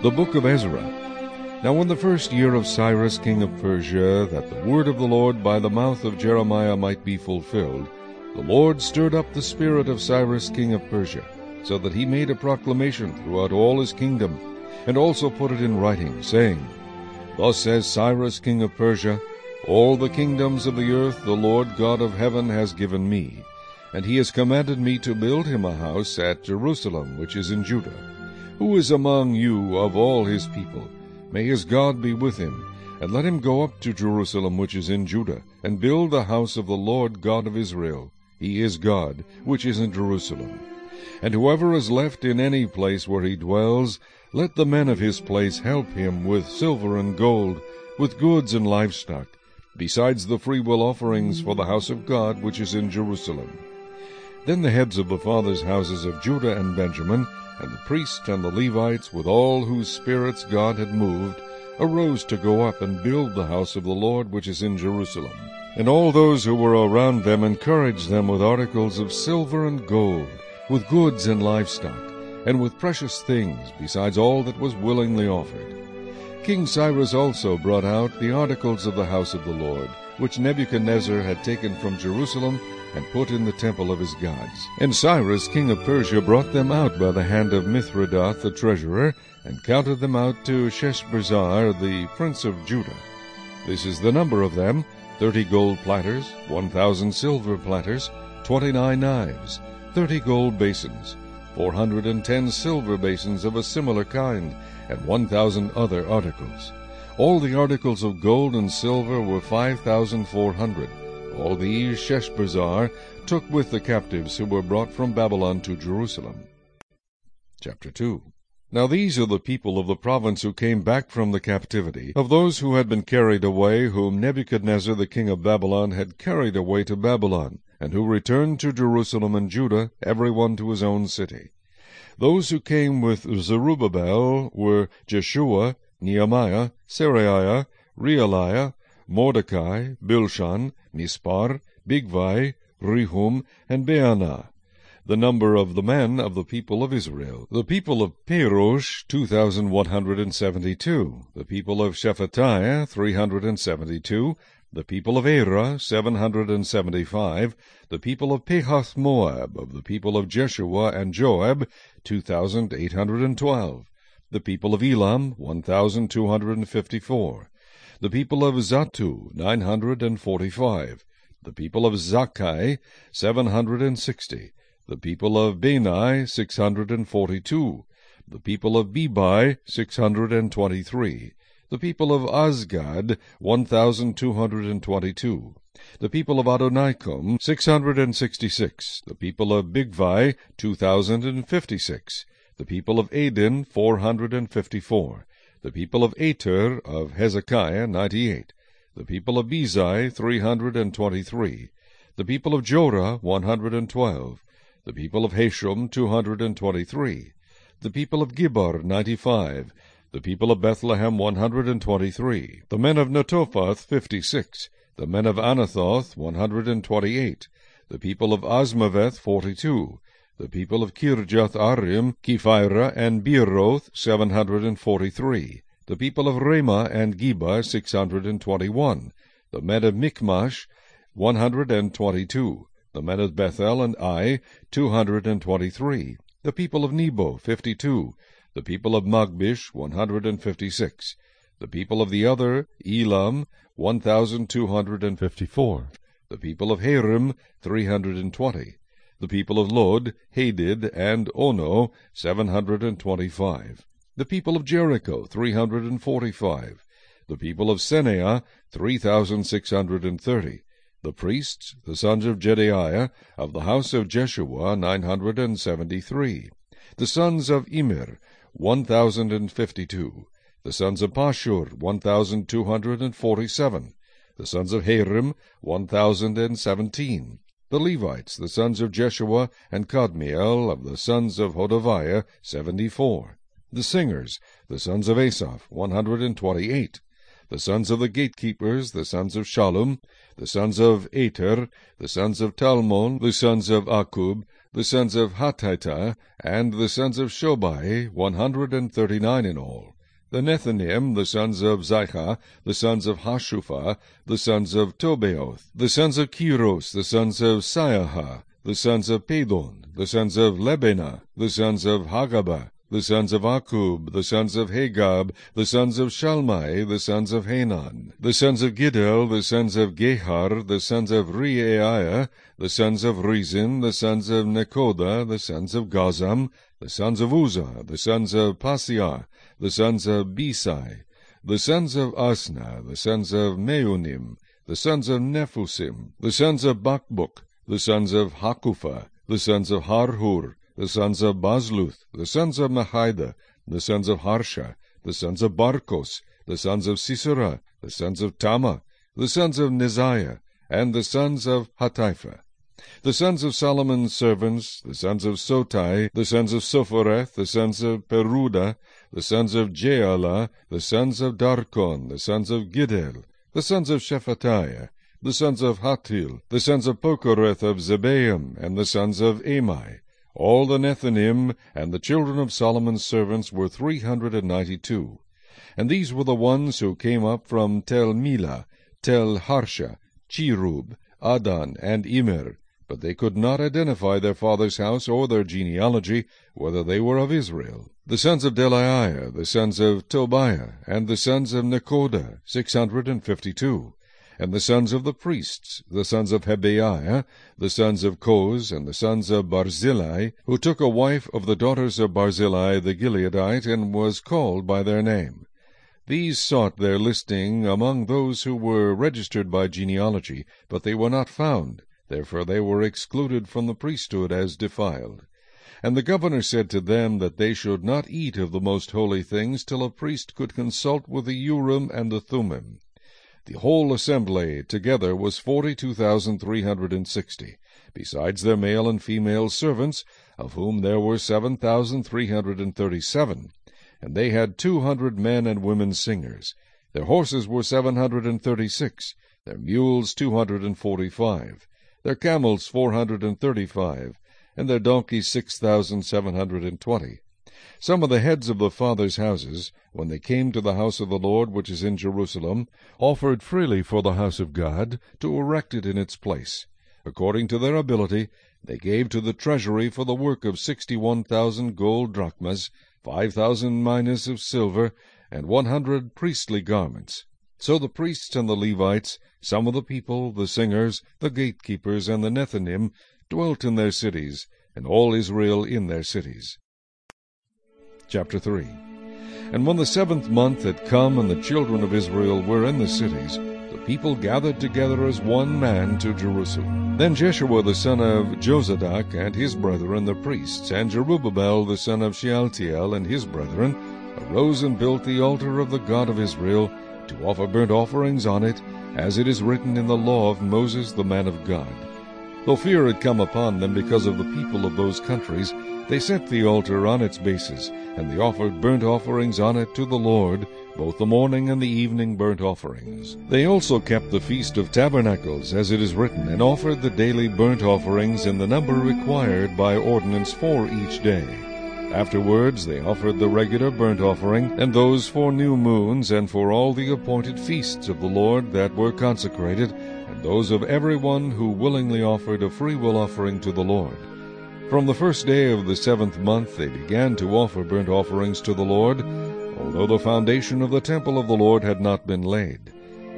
The Book of Ezra. Now in the first year of Cyrus king of Persia, that the word of the Lord by the mouth of Jeremiah might be fulfilled, the Lord stirred up the spirit of Cyrus king of Persia, so that he made a proclamation throughout all his kingdom, and also put it in writing, saying, Thus says Cyrus king of Persia, All the kingdoms of the earth the Lord God of heaven has given me, and he has commanded me to build him a house at Jerusalem, which is in Judah. Who is among you of all his people? May his God be with him, and let him go up to Jerusalem which is in Judah, and build the house of the Lord God of Israel. He is God, which is in Jerusalem. And whoever is left in any place where he dwells, let the men of his place help him with silver and gold, with goods and livestock, besides the freewill offerings for the house of God which is in Jerusalem. Then the heads of the fathers' houses of Judah and Benjamin, and the priests and the Levites, with all whose spirits God had moved, arose to go up and build the house of the Lord which is in Jerusalem. And all those who were around them encouraged them with articles of silver and gold, with goods and livestock, and with precious things, besides all that was willingly offered. King Cyrus also brought out the articles of the house of the Lord, which Nebuchadnezzar had taken from Jerusalem, and put in the temple of his gods. And Cyrus king of Persia brought them out by the hand of Mithredath the treasurer, and counted them out to Sheshbazzar the prince of Judah. This is the number of them, thirty gold platters, one thousand silver platters, twenty-nine knives, thirty gold basins, four hundred and ten silver basins of a similar kind, and one thousand other articles. All the articles of gold and silver were five thousand four hundred. All these Sheshbazzar took with the captives who were brought from Babylon to Jerusalem. Chapter 2 Now these are the people of the province who came back from the captivity, of those who had been carried away, whom Nebuchadnezzar the king of Babylon had carried away to Babylon, and who returned to Jerusalem and Judah, every one to his own city. Those who came with Zerubbabel were Jeshua, Nehemiah, Seraiah, Reelaiah, Mordecai, Bilshan, Mispar, Bigvai, Rehum, and Baanah. The number of the men of the people of Israel. The people of Parosh, two thousand one hundred and seventy-two. The people of Shephatiah, three hundred and seventy-two. The people of Arah, seven hundred and seventy-five. The people of Pahath Moab, of the people of Jeshua and Joab, two thousand eight hundred and twelve. The people of Elam, one thousand two hundred and fifty-four. The people of Zattu, nine hundred and forty-five. The people of Zakkai, seven hundred and sixty. The people of Bani, six hundred and forty-two. The people of Bebai, six hundred and twenty-three. The people of Azgad, one thousand two hundred and twenty-two. The people of Adonikam, six hundred and sixty-six. The people of Bigvai, two thousand and fifty-six. The people of Adin, four hundred and fifty-four. The people of Ater of Hezekiah, ninety-eight. The people of Bezai, three hundred and twenty-three. The people of Jorah, one hundred and twelve. The people of Hashum, two hundred and twenty-three. The people of Gibbar, ninety-five. The people of Bethlehem, one hundred and twenty-three. The men of Netophath, fifty-six. The men of Anathoth, one hundred and twenty-eight. The people of Azmaveth, forty-two. The people of Kirjath Arim, Kephirah, and Beeroth, seven hundred and forty-three. The people of Ramah and Geba, six hundred and twenty-one. The men of Michmash, one hundred and twenty-two. The men of Bethel and Ai, two hundred and twenty-three. The people of Nebo, fifty-two. The people of Magbish, one hundred and fifty-six. The people of the other, Elam, one thousand two hundred and fifty-four. The people of Harim, three hundred and twenty. The people of Lod, Hadid, and Ono, seven hundred and twenty-five. The people of Jericho, three hundred and forty-five. The people of Senaah, three thousand six hundred and thirty. The priests, the sons of Jedaiah, of the house of Jeshua, nine hundred and seventy-three. The sons of Immer, one thousand and fifty-two. The sons of Pashur, one thousand two hundred and forty-seven. The sons of Harim, one thousand and seventeen. The Levites, the sons of Jeshua and Kadmiel, of the sons of Hodaviah, seventy-four. The singers, the sons of Asaph, one hundred and twenty-eight. The sons of the gatekeepers, the sons of Shallum, the sons of Ater, the sons of Talmon, the sons of Akub, the sons of Hatita, and the sons of Shobai, one hundred and thirty-nine in all. The Nethinim, the sons of Zichah, the sons of Hashupha, the sons of Tabbaoth, the sons of Keros, the sons of Siaha, the sons of Padon, the sons of Lebanah, the sons of Hagabah, the sons of Akkub, the sons of Hagab, the sons of Shalmai, the sons of Hanan, the sons of Giddel, the sons of Gahar, the sons of Reaiah, the sons of Rezin, the sons of Nekoda, the sons of Gazzam, the sons of Uzza, the sons of Paseah, the sons of Besai, the sons of Asnah, the sons of Meunim, the sons of Nephusim, the sons of Bakbuk, the sons of Hakupha, the sons of Harhur, the sons of Bazluth, the sons of Mehida, the sons of Harsha, the sons of Barkos, the sons of Sisera, the sons of Tamah, the sons of Neziah, and the sons of Hatipha. The sons of Solomon's servants, the sons of Sotai, the sons of Sophereth, the sons of Peruda, the sons of Jaala, the sons of Darkon, the sons of Giddel, the sons of Shephatiah, the sons of Hattil, the sons of Pochereth of Zebaim, and the sons of Amai. All the Nethinim and the children of Solomon's servants were three hundred and ninety-two. And these were the ones who came up from Tel Melah, Tel Harsha, Cherub, Addan, and Immer, but they could not identify their father's house or their genealogy, whether they were of Israel. The sons of Delaiah, the sons of Tobiah, and the sons of Nekoda, six hundred and fifty-two and the sons of the priests, the sons of Habaiah, the sons of Koz, and the sons of Barzillai, who took a wife of the daughters of Barzillai the Gileadite, and was called by their name. These sought their listing among those who were registered by genealogy, but they were not found, therefore they were excluded from the priesthood as defiled. And the governor said to them that they should not eat of the most holy things till a priest could consult with the Urim and the Thummim. The whole assembly together was forty-two thousand three hundred and sixty, besides their male and female servants, of whom there were seven thousand three hundred and thirty-seven, and they had two hundred men and women singers. Their horses were seven hundred and thirty-six, their mules two hundred and forty-five, their camels four hundred and thirty-five, and their donkeys six thousand seven hundred and twenty. Some of the heads of the fathers' houses, when they came to the house of the Lord which is in Jerusalem, offered freely for the house of God, to erect it in its place. According to their ability, they gave to the treasury for the work of sixty-one thousand gold drachmas, five thousand minas of silver, and one hundred priestly garments. So the priests and the Levites, some of the people, the singers, the gatekeepers, and the Nethinim, dwelt in their cities, and all Israel in their cities. Chapter 3 And when the seventh month had come, and the children of Israel were in the cities, the people gathered together as one man to Jerusalem. Then Jeshua the son of Jozadak and his brethren the priests, and Zerubbabel the son of Shealtiel and his brethren, arose and built the altar of the God of Israel, to offer burnt offerings on it, as it is written in the law of Moses the man of God. Though fear had come upon them because of the people of those countries, they set the altar on its bases, and they offered burnt offerings on it to the Lord, both the morning and the evening burnt offerings. They also kept the Feast of Tabernacles, as it is written, and offered the daily burnt offerings in the number required by ordinance for each day. Afterwards they offered the regular burnt offering, and those for new moons, and for all the appointed feasts of the Lord that were consecrated, and those of every one who willingly offered a freewill offering to the Lord. From the first day of the seventh month they began to offer burnt offerings to the Lord, although the foundation of the temple of the Lord had not been laid.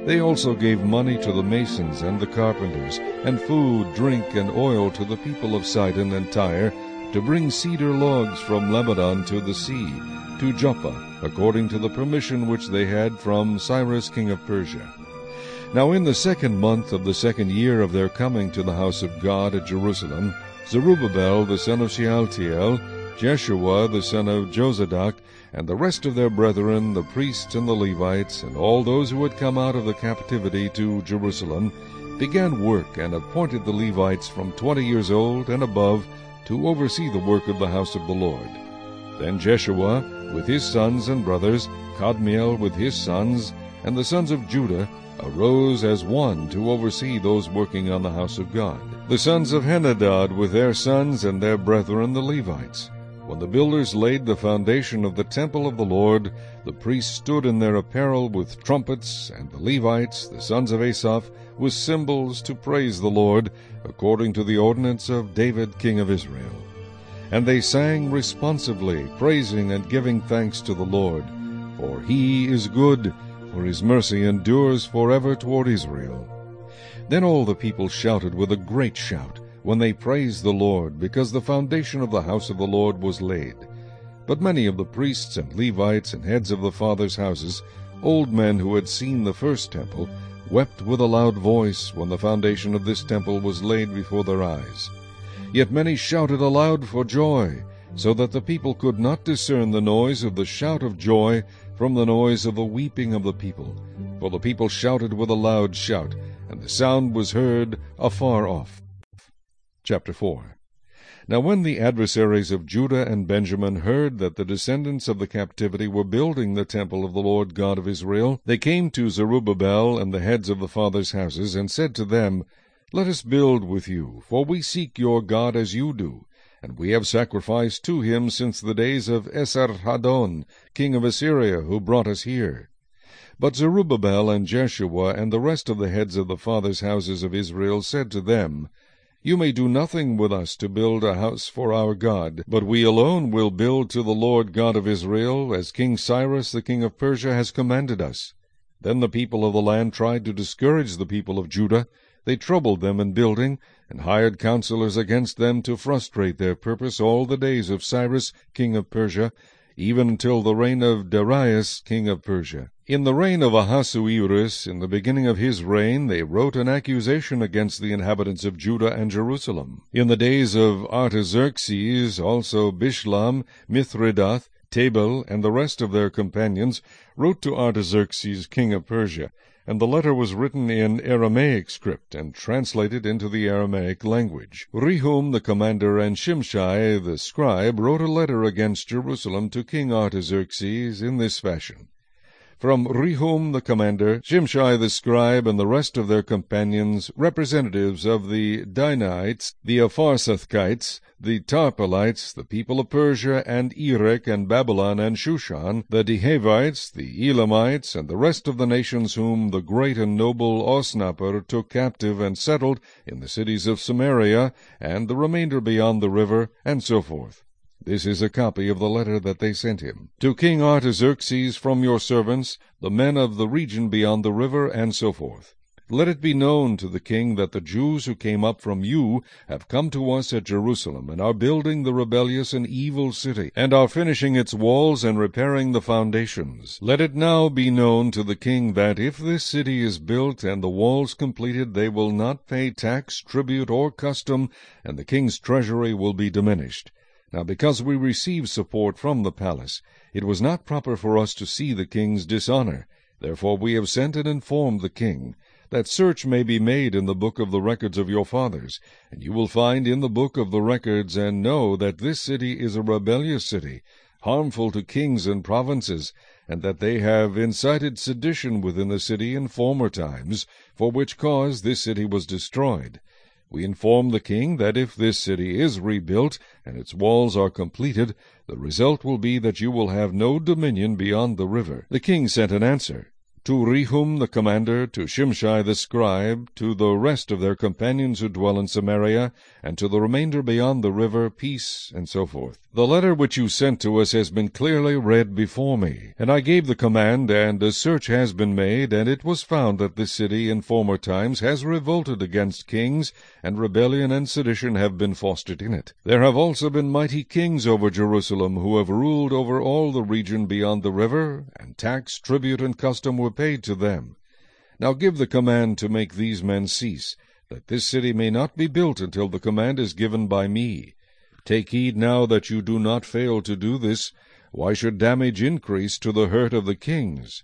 They also gave money to the masons and the carpenters, and food, drink, and oil to the people of Sidon and Tyre, to bring cedar logs from Lebanon to the sea, to Joppa, according to the permission which they had from Cyrus king of Persia. Now in the second month of the second year of their coming to the house of God at Jerusalem, Zerubbabel the son of Shealtiel, Jeshua the son of Jozadak, and the rest of their brethren, the priests and the Levites, and all those who had come out of the captivity to Jerusalem, began work and appointed the Levites from twenty years old and above to oversee the work of the house of the Lord. Then Jeshua with his sons and brothers, Kadmiel with his sons, and the sons of Judah, arose as one to oversee those working on the house of God. The sons of Henadad with their sons and their brethren the Levites. When the builders laid the foundation of the temple of the Lord, the priests stood in their apparel with trumpets, and the Levites, the sons of Asaph, with cymbals to praise the Lord, according to the ordinance of David king of Israel. And they sang responsively, praising and giving thanks to the Lord. For he is good, for his mercy endures forever toward Israel. Then all the people shouted with a great shout, when they praised the Lord, because the foundation of the house of the Lord was laid. But many of the priests and Levites and heads of the fathers' houses, old men who had seen the first temple, wept with a loud voice when the foundation of this temple was laid before their eyes. Yet many shouted aloud for joy, so that the people could not discern the noise of the shout of joy from the noise of the weeping of the people. For the people shouted with a loud shout, and the sound was heard afar off. Chapter 4 Now when the adversaries of Judah and Benjamin heard that the descendants of the captivity were building the temple of the Lord God of Israel, they came to Zerubbabel and the heads of the fathers' houses, and said to them, Let us build with you, for we seek your God as you do, and we have sacrificed to him since the days of Esarhaddon, king of Assyria, who brought us here. But Zerubbabel and Jeshua and the rest of the heads of the fathers' houses of Israel said to them, you may do nothing with us to build a house for our God, but we alone will build to the Lord God of Israel, as King Cyrus the king of Persia has commanded us. Then the people of the land tried to discourage the people of Judah. They troubled them in building, and hired counselors against them to frustrate their purpose all the days of Cyrus king of Persia, even until the reign of Darius king of Persia. In the reign of Ahasuerus, in the beginning of his reign, they wrote an accusation against the inhabitants of Judah and Jerusalem. In the days of Artaxerxes, also Bishlam, Mithredath, Tabel, and the rest of their companions wrote to Artaxerxes king of Persia, and the letter was written in Aramaic script and translated into the Aramaic language. Rehum the commander and Shimshai the scribe wrote a letter against Jerusalem to King Artaxerxes in this fashion. From Rehum the commander, Shimshai the scribe, and the rest of their companions, representatives of the Dinites, the Apharsathchites, the Tarpelites, the people of Persia, and Erech, and Babylon, and Shushan, the Dehavites, the Elamites, and the rest of the nations whom the great and noble Osnapper took captive and settled in the cities of Samaria, and the remainder beyond the river, and so forth. This is a copy of the letter that they sent him. To King Artaxerxes from your servants, the men of the region beyond the river, and so forth. Let it be known to the king that the Jews who came up from you have come to us at Jerusalem, and are building the rebellious and evil city, and are finishing its walls and repairing the foundations. Let it now be known to the king that if this city is built and the walls completed, they will not pay tax, tribute, or custom, and the king's treasury will be diminished. Now because we receive support from the palace, it was not proper for us to see the king's dishonor. Therefore we have sent and informed the king, that search may be made in the book of the records of your fathers, and you will find in the book of the records and know that this city is a rebellious city, harmful to kings and provinces, and that they have incited sedition within the city in former times, for which cause this city was destroyed. We inform the king that if this city is rebuilt, and its walls are completed, the result will be that you will have no dominion beyond the river. The king sent an answer to Rehum the commander, to Shimshai the scribe, to the rest of their companions who dwell in Samaria, and to the remainder beyond the river, peace, and so forth. The letter which you sent to us has been clearly read before me, and I gave the command, and a search has been made, and it was found that this city in former times has revolted against kings, and rebellion and sedition have been fostered in it. There have also been mighty kings over Jerusalem, who have ruled over all the region beyond the river, and tax, tribute, and custom were paid to them. Now give the command to make these men cease, that this city may not be built until the command is given by me. Take heed now that you do not fail to do this. Why should damage increase to the hurt of the kings?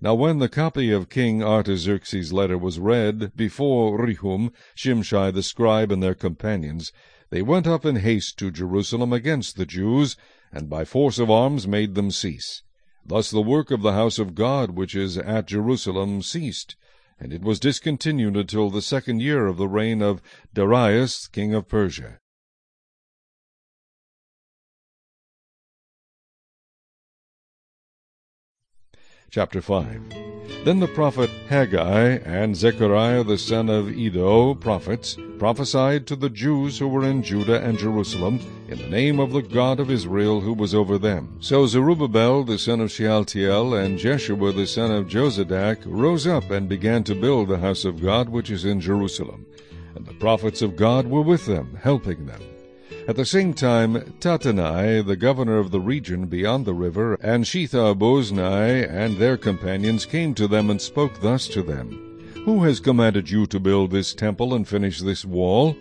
Now when the copy of King Artaxerxes' letter was read before Rehum, Shimshai the scribe, and their companions, they went up in haste to Jerusalem against the Jews, and by force of arms made them cease. Thus the work of the house of God which is at Jerusalem ceased. and it was discontinued until the second year of the reign of Darius king of Persia. Chapter 5 Then the prophet Haggai and Zechariah the son of Iddo, prophets, prophesied to the Jews who were in Judah and Jerusalem, in the name of the God of Israel who was over them. So Zerubbabel the son of Shealtiel and Jeshua the son of Jozadak rose up and began to build the house of God which is in Jerusalem. And the prophets of God were with them, helping them. At the same time, Tattenai, the governor of the region beyond the river, and Shethar-boznai and their companions came to them and spoke thus to them, Who has commanded you to build this temple and finish this wall?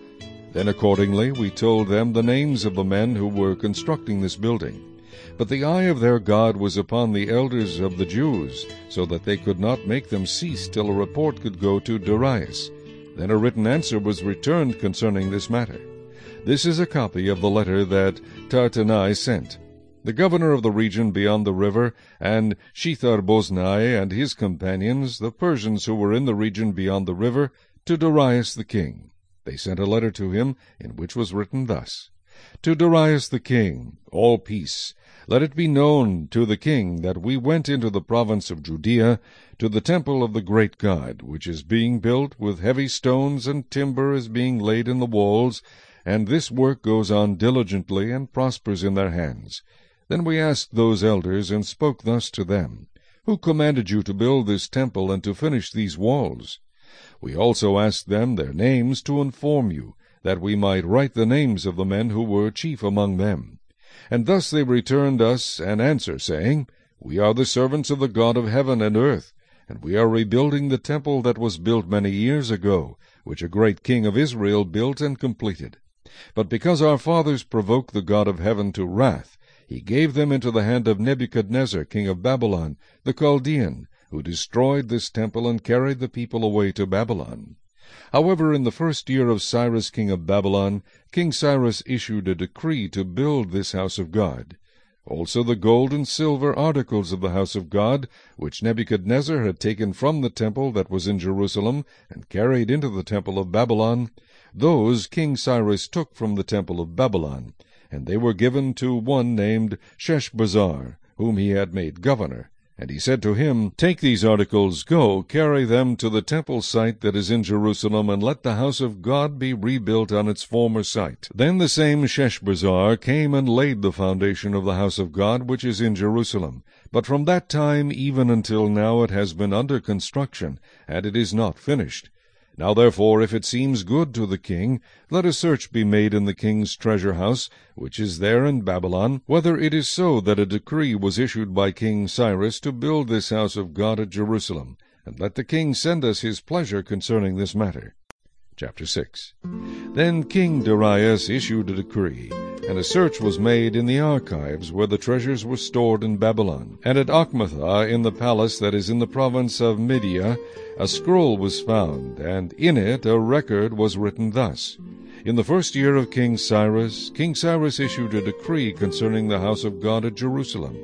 Then accordingly we told them the names of the men who were constructing this building. But the eye of their God was upon the elders of the Jews, so that they could not make them cease till a report could go to Darius. Then a written answer was returned concerning this matter. This is a copy of the letter that Tattenai sent. The governor of the region beyond the river, and Shethar-boznai and his companions, the Persians who were in the region beyond the river, to Darius the king. They sent a letter to him, in which was written thus, To Darius the king, all peace. Let it be known to the king that we went into the province of Judea, to the temple of the great God, which is being built with heavy stones, and timber is being laid in the walls, and this work goes on diligently and prospers in their hands. Then we asked those elders, and spoke thus to them, Who commanded you to build this temple and to finish these walls? We also asked them their names to inform you, that we might write the names of the men who were chief among them. And thus they returned us an answer, saying, We are the servants of the God of heaven and earth, and we are rebuilding the temple that was built many years ago, which a great king of Israel built and completed. But because our fathers provoked the God of heaven to wrath, he gave them into the hand of Nebuchadnezzar king of Babylon, the Chaldean, who destroyed this temple and carried the people away to Babylon. However, in the first year of Cyrus king of Babylon, King Cyrus issued a decree to build this house of God. Also the gold and silver articles of the house of God, which Nebuchadnezzar had taken from the temple that was in Jerusalem, and carried into the temple of Babylon, those King Cyrus took from the temple of Babylon, and they were given to one named Sheshbazzar, whom he had made governor. And he said to him, Take these articles, go, carry them to the temple site that is in Jerusalem, and let the house of God be rebuilt on its former site. Then the same Sheshbazzar came and laid the foundation of the house of God which is in Jerusalem. But from that time even until now it has been under construction, and it is not finished. Now therefore, if it seems good to the king, let a search be made in the king's treasure house, which is there in Babylon, whether it is so that a decree was issued by King Cyrus to build this house of God at Jerusalem, and let the king send us his pleasure concerning this matter. Chapter 6 Then King Darius issued a decree, and a search was made in the archives where the treasures were stored in Babylon. And at Achmethah, in the palace that is in the province of Media, a scroll was found, and in it a record was written thus. In the first year of King Cyrus, King Cyrus issued a decree concerning the house of God at Jerusalem.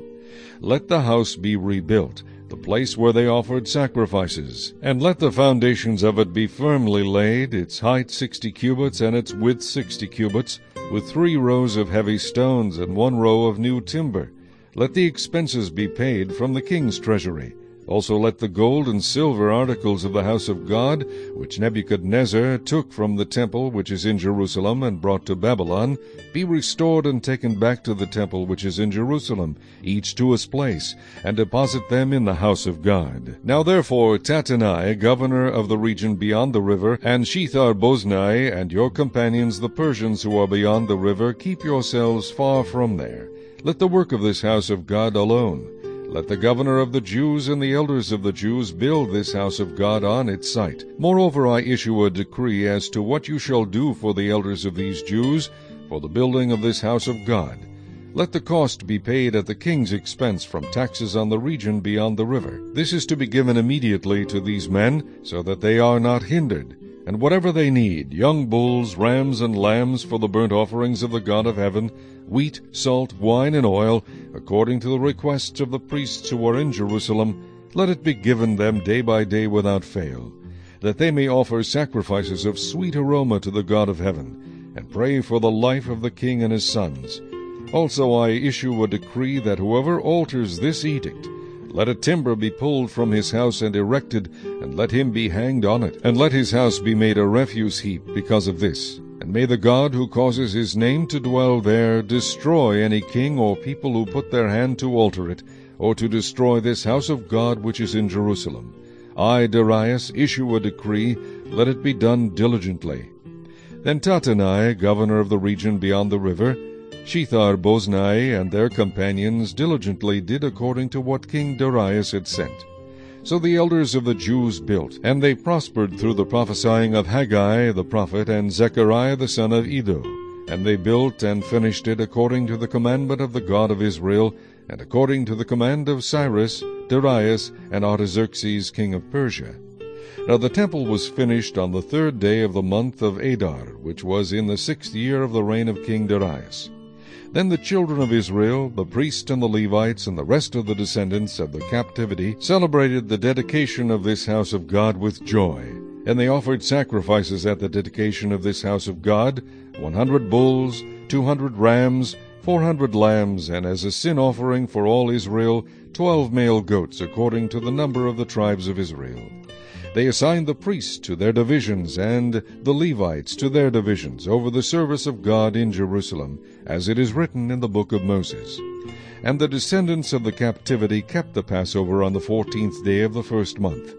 Let the house be rebuilt, the place where they offered sacrifices. And let the foundations of it be firmly laid, its height sixty cubits, and its width sixty cubits, with three rows of heavy stones, and one row of new timber. Let the expenses be paid from the king's treasury. Also let the gold and silver articles of the house of God, which Nebuchadnezzar took from the temple which is in Jerusalem and brought to Babylon, be restored and taken back to the temple which is in Jerusalem, each to his place, and deposit them in the house of God. Now therefore Tattenai, governor of the region beyond the river, and Shethar-boznai, and your companions the Persians who are beyond the river, keep yourselves far from there. Let the work of this house of God alone. Let the governor of the Jews and the elders of the Jews build this house of God on its site. Moreover, I issue a decree as to what you shall do for the elders of these Jews, for the building of this house of God. Let the cost be paid at the king's expense from taxes on the region beyond the river. This is to be given immediately to these men, so that they are not hindered. And whatever they need, young bulls, rams, and lambs for the burnt offerings of the God of heaven, wheat, salt, wine, and oil, according to the requests of the priests who are in Jerusalem, let it be given them day by day without fail. that they may offer sacrifices of sweet aroma to the God of heaven, and pray for the life of the king and his sons. Also I issue a decree that whoever alters this edict, let a timber be pulled from his house and erected, and let him be hanged on it, and let his house be made a refuse heap because of this. And may the God who causes his name to dwell there destroy any king or people who put their hand to alter it, or to destroy this house of God which is in Jerusalem. I, Darius, issue a decree, let it be done diligently. Then Tattenai, governor of the region beyond the river, Shethar Boznai, and their companions diligently did according to what King Darius had sent. So the elders of the Jews built, and they prospered through the prophesying of Haggai the prophet and Zechariah the son of Iddo. And they built and finished it according to the commandment of the God of Israel, and according to the command of Cyrus, Darius, and Artaxerxes king of Persia. Now the temple was finished on the third day of the month of Adar, which was in the sixth year of the reign of King Darius. Then the children of Israel, the priests and the Levites, and the rest of the descendants of the captivity, celebrated the dedication of this house of God with joy. And they offered sacrifices at the dedication of this house of God, one hundred bulls, two hundred rams, four hundred lambs, and as a sin offering for all Israel, twelve male goats, according to the number of the tribes of Israel. They assigned the priests to their divisions, and the Levites to their divisions, over the service of God in Jerusalem, as it is written in the book of Moses. And the descendants of the captivity kept the Passover on the fourteenth day of the first month.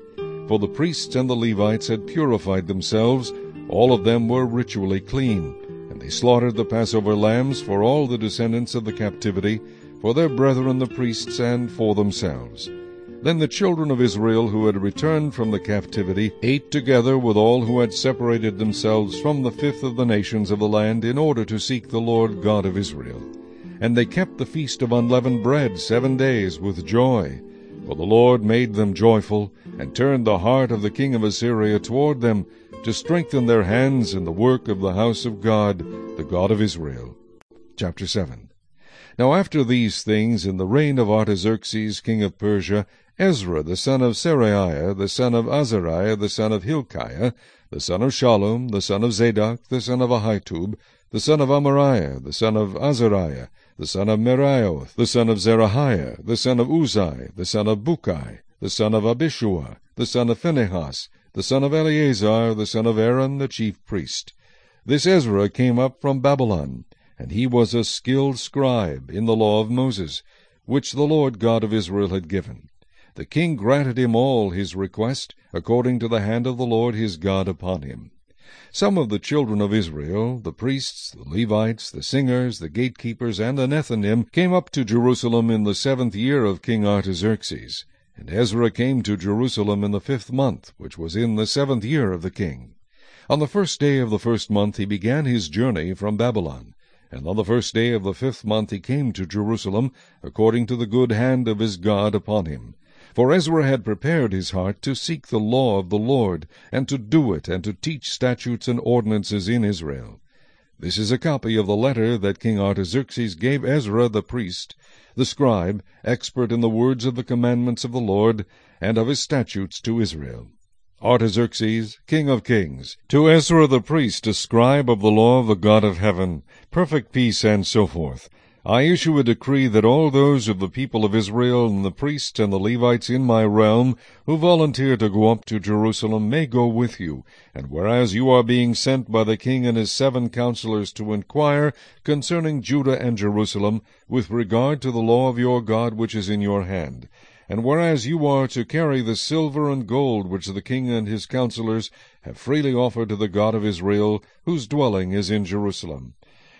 For the priests and the Levites had purified themselves, all of them were ritually clean, and they slaughtered the Passover lambs for all the descendants of the captivity, for their brethren the priests, and for themselves. Then the children of Israel who had returned from the captivity ate together with all who had separated themselves from the fifth of the nations of the land in order to seek the Lord God of Israel. And they kept the feast of unleavened bread seven days with joy. For the Lord made them joyful, and turned the heart of the king of Assyria toward them, to strengthen their hands in the work of the house of God, the God of Israel. Chapter 7 Now after these things, in the reign of Artaxerxes king of Persia, Ezra the son of Seraiah, the son of Azariah, the son of Hilkiah, the son of Shallum, the son of Zadok, the son of Ahitub, the son of Amariah, the son of Azariah, the son of Meraioth, the son of Zerahiah, the son of Uzai, the son of Bukki, the son of Abishua, the son of Phinehas, the son of Eleazar, the son of Aaron, the chief priest. This Ezra came up from Babylon, and he was a skilled scribe in the law of Moses, which the Lord God of Israel had given. The king granted him all his request, according to the hand of the Lord his God upon him. Some of the children of Israel, the priests, the Levites, the singers, the gatekeepers, and the Nethinim, came up to Jerusalem in the seventh year of King Artaxerxes. And Ezra came to Jerusalem in the fifth month, which was in the seventh year of the king. On the first day of the first month he began his journey from Babylon. And on the first day of the fifth month he came to Jerusalem, according to the good hand of his God upon him. For Ezra had prepared his heart to seek the law of the Lord, and to do it, and to teach statutes and ordinances in Israel. This is a copy of the letter that King Artaxerxes gave Ezra the priest, the scribe, expert in the words of the commandments of the Lord, and of his statutes to Israel. Artaxerxes, king of kings, to Ezra the priest, a scribe of the law of the God of heaven, perfect peace, and so forth. I issue a decree that all those of the people of Israel and the priests and the Levites in my realm who volunteer to go up to Jerusalem may go with you, and whereas you are being sent by the king and his seven counselors to inquire concerning Judah and Jerusalem with regard to the law of your God which is in your hand, and whereas you are to carry the silver and gold which the king and his counselors have freely offered to the God of Israel, whose dwelling is in Jerusalem,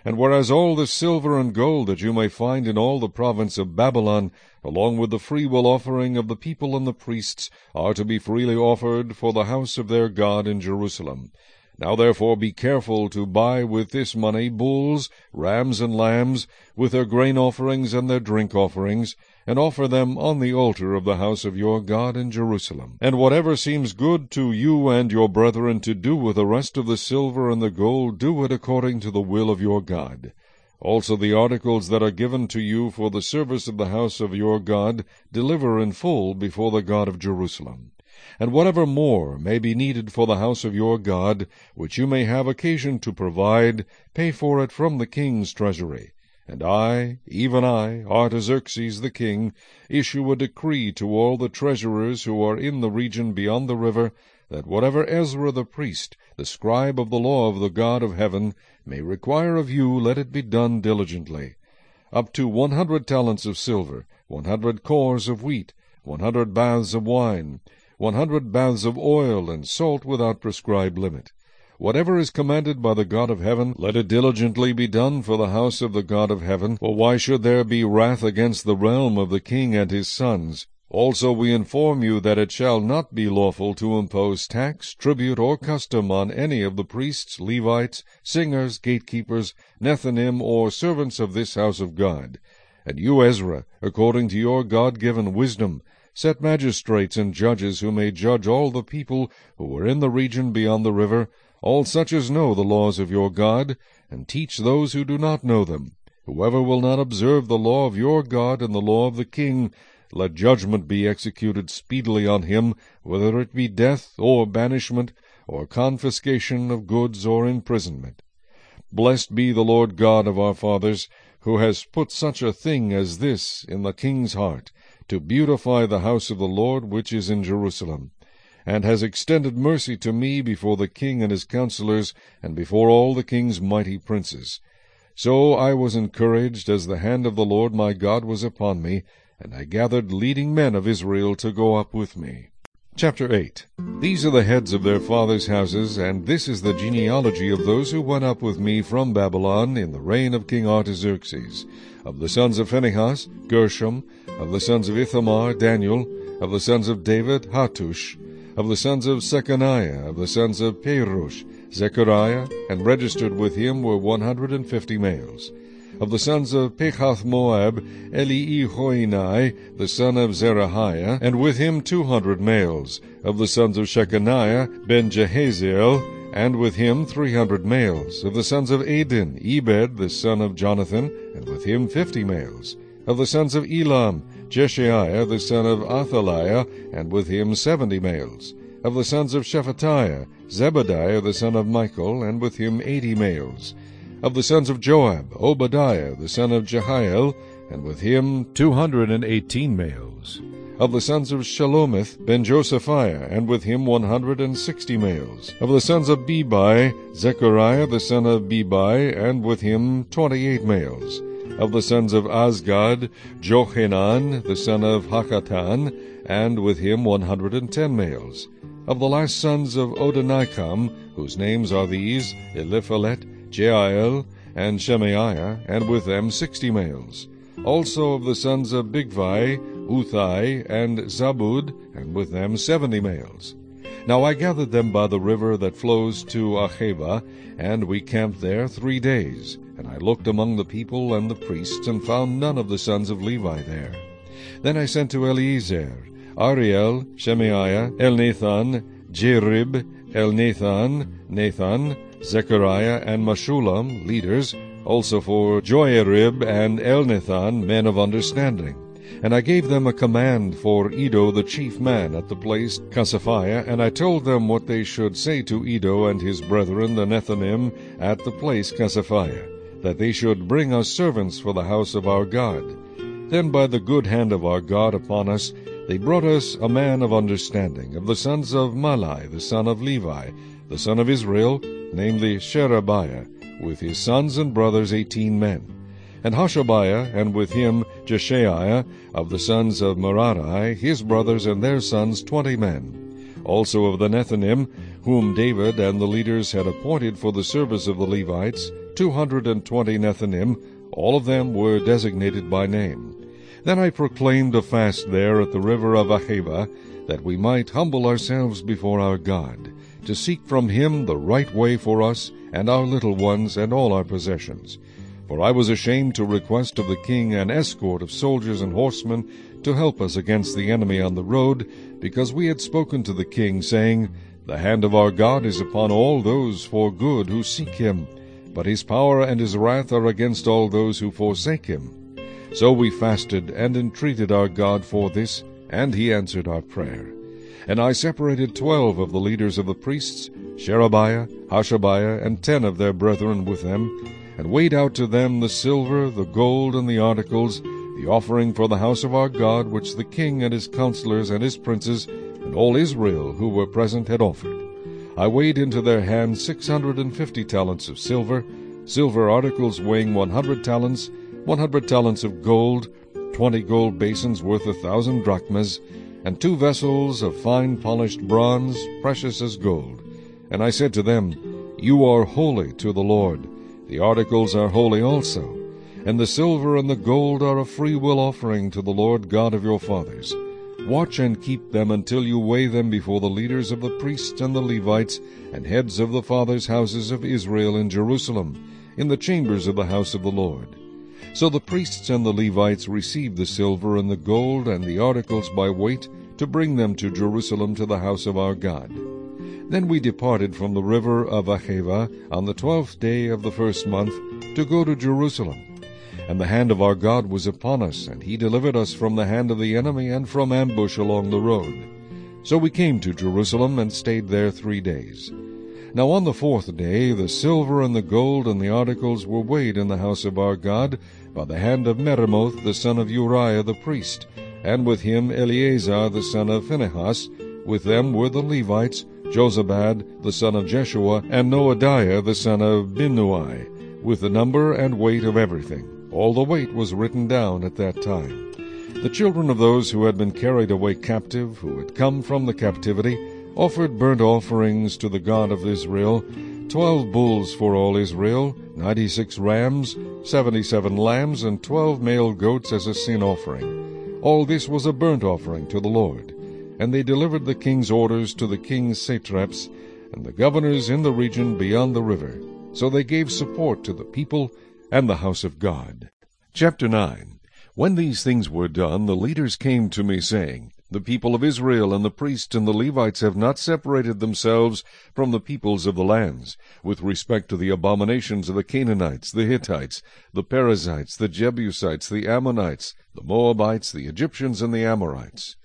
and whereas all the silver and gold that you may find in all the province of Babylon, along with the freewill offering of the people and the priests, are to be freely offered for the house of their God in Jerusalem. Now therefore be careful to buy with this money bulls, rams, and lambs, with their grain offerings and their drink offerings, and offer them on the altar of the house of your God in Jerusalem. And whatever seems good to you and your brethren to do with the rest of the silver and the gold, do it according to the will of your God. Also the articles that are given to you for the service of the house of your God, deliver in full before the God of Jerusalem. And whatever more may be needed for the house of your God, which you may have occasion to provide, pay for it from the king's treasury. And I, even I, Artaxerxes the king, issue a decree to all the treasurers who are in the region beyond the river, that whatever Ezra the priest, the scribe of the law of the God of heaven, may require of you, let it be done diligently. Up to one hundred talents of silver, one hundred kors of wheat, one hundred baths of wine, one hundred baths of oil, and salt without prescribed limit. Whatever is commanded by the God of heaven, let it diligently be done for the house of the God of heaven. For why should there be wrath against the realm of the king and his sons? Also we inform you that it shall not be lawful to impose tax, tribute, or custom on any of the priests, Levites, singers, gatekeepers, Nethinim, or servants of this house of God. And you, Ezra, according to your God-given wisdom, set magistrates and judges who may judge all the people who are in the region beyond the river, all such as know the laws of your God, and teach those who do not know them. Whoever will not observe the law of your God and the law of the king, let judgment be executed speedily on him, whether it be death, or banishment, or confiscation of goods, or imprisonment. Blessed be the Lord God of our fathers, who has put such a thing as this in the king's heart, to beautify the house of the Lord which is in Jerusalem and has extended mercy to me before the king and his counselors, and before all the king's mighty princes. So I was encouraged, as the hand of the Lord my God was upon me, and I gathered leading men of Israel to go up with me. Chapter 8 These are the heads of their fathers' houses, and this is the genealogy of those who went up with me from Babylon in the reign of King Artaxerxes. Of the sons of Phinehas, Gershom, of the sons of Ithamar, Daniel, of the sons of David, Hattush, of the sons of Shechaniah, of the sons of Parosh, Zechariah, and registered with him were one hundred and fifty males. Of the sons of Pahath Moab, Eliehoenai, the son of Zerahiah, and with him two hundred males. Of the sons of Shechaniah, Ben-Jahaziel, and with him three hundred males. Of the sons of Adin, Ebed, the son of Jonathan, and with him fifty males. Of the sons of Elam, Jeshaiah the son of Athaliah, and with him seventy males. Of the sons of Shephatiah, Zebadiah the son of Michael, and with him eighty males. Of the sons of Joab, Obadiah the son of Jehiel, and with him two hundred and eighteen males. Of the sons of Shelomith, Ben-Josephiah, and with him one hundred and sixty males. Of the sons of Bebai, Zechariah the son of Bebai, and with him twenty-eight males. Of the sons of Azgad, Johanan the son of Hakkatan, and with him one hundred and ten males. Of the last sons of Adonikam, whose names are these, Eliphalet, Jeiel, and Shemaiah, and with them sixty males. Also of the sons of Bigvai, Uthai, and Zabud, and with them seventy males. Now I gathered them by the river that flows to Ahava, and we camped there three days. And I looked among the people and the priests, and found none of the sons of Levi there. Then I sent to Eleazar, Ariel, Shemaiah, Elnathan, Jerib, Elnathan, Nathan, Zechariah, and Meshullam, leaders, also for Joiarib and Elnathan, men of understanding. And I gave them a command for Iddo the chief man at the place Casiphia, and I told them what they should say to Iddo and his brethren the Nethinim at the place Casiphia that they should bring us servants for the house of our God. Then by the good hand of our God upon us, they brought us a man of understanding, of the sons of Malai, the son of Levi, the son of Israel, namely Sherebiah, with his sons and brothers eighteen men. And Hashabiah, and with him Jeshaiah, of the sons of Merari, his brothers and their sons twenty men. Also of the Nethinim, whom David and the leaders had appointed for the service of the Levites, two hundred and twenty Nethinim, all of them were designated by name. Then I proclaimed a fast there at the river of Ahava, that we might humble ourselves before our God, to seek from him the right way for us, and our little ones, and all our possessions. For I was ashamed to request of the king an escort of soldiers and horsemen to help us against the enemy on the road, because we had spoken to the king, saying, The hand of our God is upon all those for good who seek him, but his power and his wrath are against all those who forsake him. So we fasted and entreated our God for this, and he answered our prayer. And I separated twelve of the leaders of the priests, Sherebiah, Hashabiah, and ten of their brethren with them, and weighed out to them the silver, the gold, and the articles, the offering for the house of our God, which the king and his counselors and his princes, and all Israel who were present had offered. I weighed into their hands six hundred and fifty talents of silver, silver articles weighing one hundred talents, one hundred talents of gold, twenty gold basins worth a thousand drachmas, and two vessels of fine polished bronze, precious as gold. And I said to them, You are holy to the Lord. The articles are holy also. And the silver and the gold are a freewill offering to the Lord God of your fathers. Watch and keep them until you weigh them before the leaders of the priests and the Levites, and heads of the fathers' houses of Israel in Jerusalem, in the chambers of the house of the Lord. So the priests and the Levites received the silver and the gold and the articles by weight, to bring them to Jerusalem to the house of our God. Then we departed from the river of Ahava on the twelfth day of the first month, to go to Jerusalem. And the hand of our God was upon us, and he delivered us from the hand of the enemy and from ambush along the road. So we came to Jerusalem and stayed there three days. Now on the fourth day the silver and the gold and the articles were weighed in the house of our God by the hand of Meremoth the son of Uriah the priest, and with him Eleazar the son of Phinehas. With them were the Levites, Jozabad the son of Jeshua, and Noadiah the son of Binnui, with the number and weight of everything. All the weight was written down at that time. The children of those who had been carried away captive, who had come from the captivity, offered burnt offerings to the God of Israel, twelve bulls for all Israel, ninety-six rams, seventy-seven lambs, and twelve male goats as a sin offering. All this was a burnt offering to the Lord. And they delivered the king's orders to the king's satraps, and the governors in the region beyond the river. So they gave support to the people and the house of God. Chapter 9 When these things were done, the leaders came to me, saying, The people of Israel and the priests and the Levites have not separated themselves from the peoples of the lands, with respect to the abominations of the Canaanites, the Hittites, the Perizzites, the Jebusites, the Ammonites, the Moabites, the Egyptians, and the Amorites.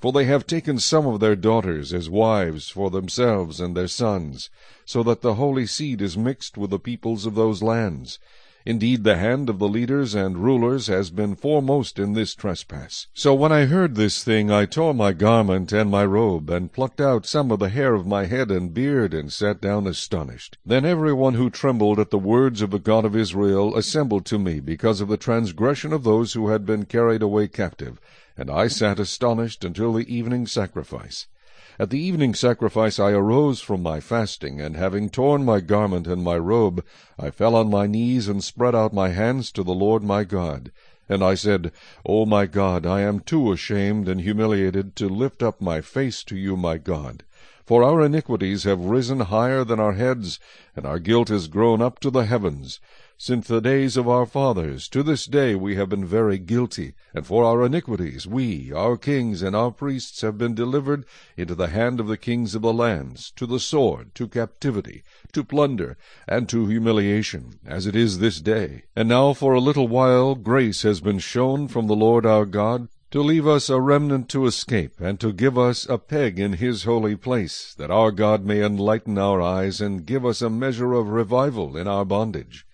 For they have taken some of their daughters as wives for themselves and their sons, so that the holy seed is mixed with the peoples of those lands. Indeed, the hand of the leaders and rulers has been foremost in this trespass. So when I heard this thing, I tore my garment and my robe, and plucked out some of the hair of my head and beard, and sat down astonished. Then every one who trembled at the words of the God of Israel assembled to me, because of the transgression of those who had been carried away captive. And I sat astonished until the evening sacrifice. At the evening sacrifice I arose from my fasting, and having torn my garment and my robe, I fell on my knees and spread out my hands to the Lord my God. And I said, O my God, I am too ashamed and humiliated to lift up my face to you, my God. For our iniquities have risen higher than our heads, and our guilt has grown up to the heavens. Since the days of our fathers, to this day we have been very guilty, and for our iniquities we, our kings, and our priests have been delivered into the hand of the kings of the lands, to the sword, to captivity, to plunder, and to humiliation, as it is this day. And now for a little while grace has been shown from the Lord our God, to leave us a remnant to escape, and to give us a peg in his holy place, that our God may enlighten our eyes, and give us a measure of revival in our bondage.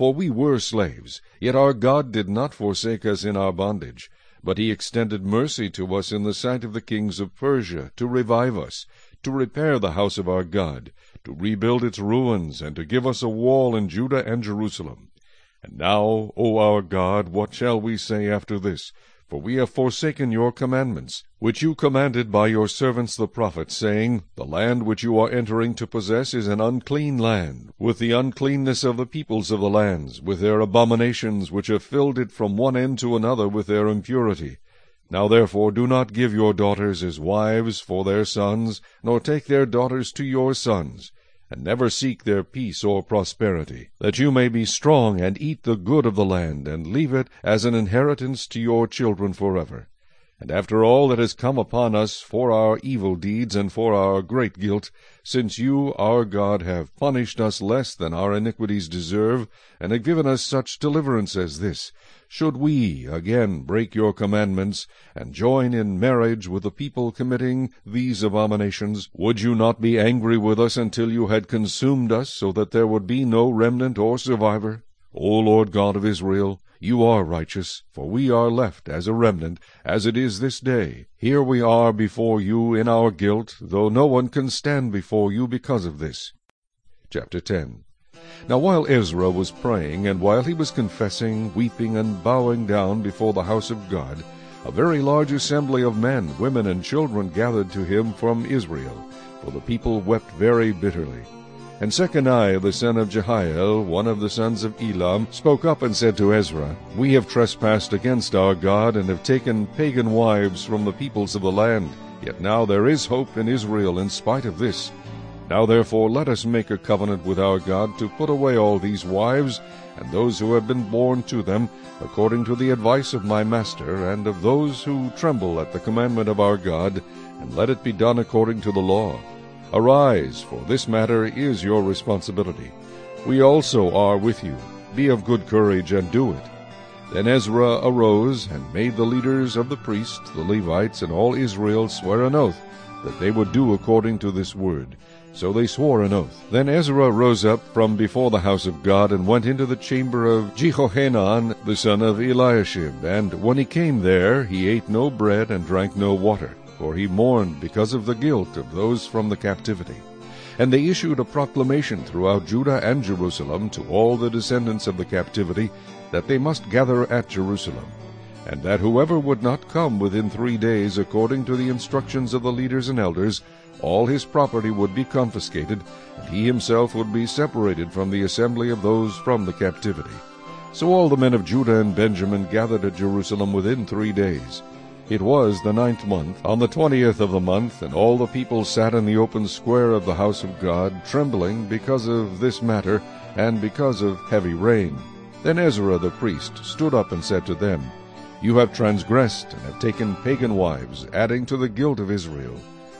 For we were slaves, yet our God did not forsake us in our bondage, but he extended mercy to us in the sight of the kings of Persia, to revive us, to repair the house of our God, to rebuild its ruins, and to give us a wall in Judah and Jerusalem. And now, O our God, what shall we say after this? For we have forsaken your commandments, which you commanded by your servants the prophets, saying, The land which you are entering to possess is an unclean land, with the uncleanness of the peoples of the lands, with their abominations which have filled it from one end to another with their impurity. Now therefore do not give your daughters as wives for their sons, nor take their daughters to your sons and never seek their peace or prosperity, that you may be strong and eat the good of the land, and leave it as an inheritance to your children forever. And after all that has come upon us for our evil deeds and for our great guilt, since you, our God, have punished us less than our iniquities deserve, and have given us such deliverance as this, should we again break your commandments, and join in marriage with the people committing these abominations, would you not be angry with us until you had consumed us, so that there would be no remnant or survivor? O Lord God of Israel, you are righteous, for we are left as a remnant, as it is this day. Here we are before you in our guilt, though no one can stand before you because of this. Chapter 10 Now while Ezra was praying, and while he was confessing, weeping, and bowing down before the house of God, a very large assembly of men, women, and children gathered to him from Israel, for the people wept very bitterly. And Shechaniah the son of Jehiel, one of the sons of Elam, spoke up and said to Ezra, We have trespassed against our God, and have taken pagan wives from the peoples of the land. Yet now there is hope in Israel in spite of this. Now therefore let us make a covenant with our God to put away all these wives, and those who have been born to them, according to the advice of my master, and of those who tremble at the commandment of our God, and let it be done according to the law. Arise, for this matter is your responsibility. We also are with you. Be of good courage, and do it. Then Ezra arose, and made the leaders of the priests, the Levites, and all Israel swear an oath, that they would do according to this word. So they swore an oath. Then Ezra rose up from before the house of God, and went into the chamber of Jehohanan the son of Eliashib. And when he came there, he ate no bread, and drank no water for he mourned because of the guilt of those from the captivity. And they issued a proclamation throughout Judah and Jerusalem to all the descendants of the captivity that they must gather at Jerusalem, and that whoever would not come within three days according to the instructions of the leaders and elders, all his property would be confiscated, and he himself would be separated from the assembly of those from the captivity. So all the men of Judah and Benjamin gathered at Jerusalem within three days. It was the ninth month, on the twentieth of the month, and all the people sat in the open square of the house of God, trembling because of this matter, and because of heavy rain. Then Ezra the priest stood up and said to them, You have transgressed, and have taken pagan wives, adding to the guilt of Israel.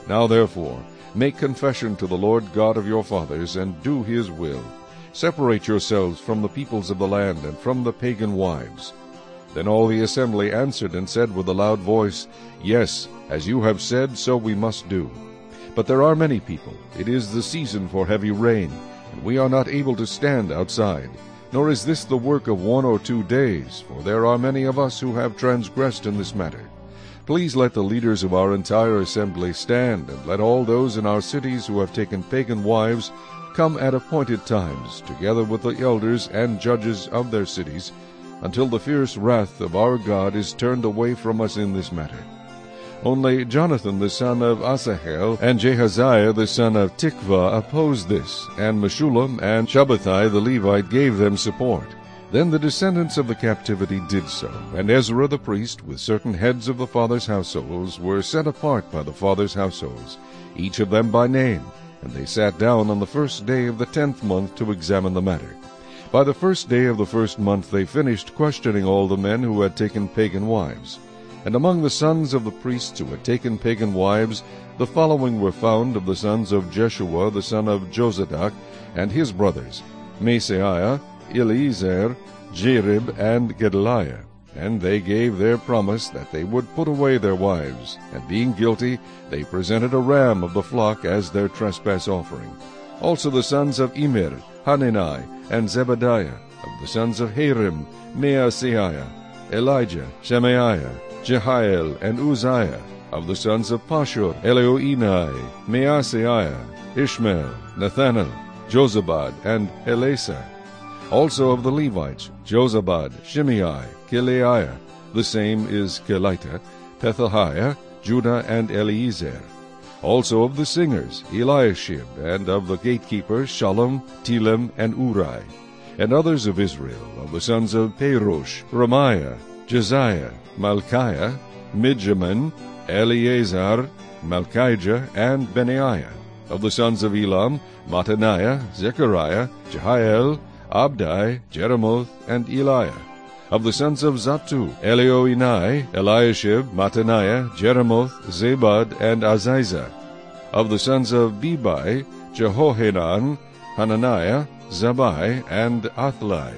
Now therefore, make confession to the Lord God of your fathers, and do his will. Separate yourselves from the peoples of the land, and from the pagan wives. Then all the assembly answered and said with a loud voice, Yes, as you have said, so we must do. But there are many people. It is the season for heavy rain, and we are not able to stand outside. Nor is this the work of one or two days, for there are many of us who have transgressed in this matter. Please let the leaders of our entire assembly stand, and let all those in our cities who have taken pagan wives come at appointed times, together with the elders and judges of their cities, until the fierce wrath of our God is turned away from us in this matter. Only Jonathan the son of Asahel and Jehaziah the son of Tikvah opposed this, and Meshullam and Shabbethai the Levite gave them support. Then the descendants of the captivity did so, and Ezra the priest, with certain heads of the fathers' households, were set apart by the fathers' households, each of them by name, and they sat down on the first day of the tenth month to examine the matter. By the first day of the first month they finished questioning all the men who had taken pagan wives. And among the sons of the priests who had taken pagan wives, the following were found of the sons of Jeshua the son of Jozadak, and his brothers, Maaseiah, Eliezer, Jarib, and Gedaliah. And they gave their promise that they would put away their wives, and being guilty, they presented a ram of the flock as their trespass offering. Also the sons of Immer, Hanani, and Zebadiah, of the sons of Harim, Maaseiah, Elijah, Shemaiah, Jehiel, and Uzziah, of the sons of Pashhur, Elioenai, Maaseiah, Ishmael, Nethanel, Jozabad, and Elasah. Also of the Levites, Jozabad, Shimei, Kelaiah, the same is Kelita, Pethahiah, Judah, and Eliezer. Also of the singers, Eliashib, and of the gatekeepers, Shallum, Telem, and Uri, and others of Israel, of the sons of Parosh, Ramiah, Jeziah, Malchiah, Mijamin, Eleazar, Malchijah, and Benaiah, of the sons of Elam, Mattaniah, Zechariah, Jehiel, Abdi, Jeremoth, and Eliah, Of the sons of Zattu, Elioenai, Eliashib, Mattaniah, Jeremoth, Zabad, and Aziza. Of the sons of Bebai, Jehohanan, Hananiah, Zabbai, and Athlai.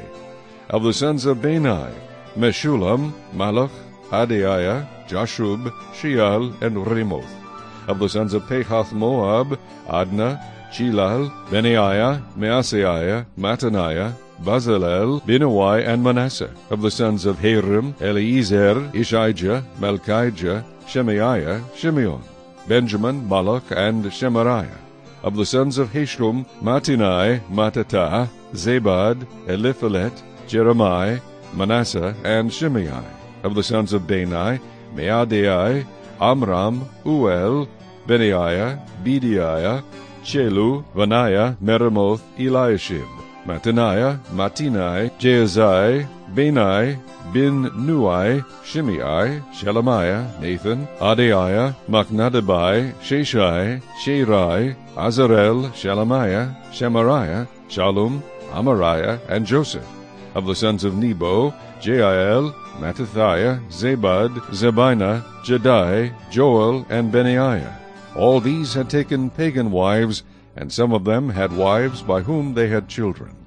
Of the sons of Bani, Meshullam, Malluch, Adaiah, Jashub, Sheal, and Ramoth. Of the sons of Pahath Moab, Adna, Chelal, Benaiah, Maaseiah, Mattaniah, Bezalel, Binnui, and Manasseh. Of the sons of Harim, Eliezer, Ishijah, Malchijah, Shemaiah, Shimeon. Benjamin, Malluch, and Shemariah. Of the sons of Hashum, Mattenai, Mattattah, Zabad, Eliphelet, Jeremiah, Manasseh, and Shimei. Of the sons of Bani, Maadai, Amram, Uel, Benaiah, Bedeiah, Chelu, Vaniah, Meremoth, Eliashib, Mattaniah, Mattenai, Jaasai, Bani, Bin Nuai, Shimei, Shelemiah, Nathan, Adaiah, Machnadebai, Shashai, Sharai, Azarel, Shelemiah, Shemariah, Shallum, Amariah, and Joseph. Of the sons of Nebo, Jeiel, Mattithiah, Zabad, Zebina, Jaddai, Joel, and Benaiah. All these had taken pagan wives, and some of them had wives by whom they had children.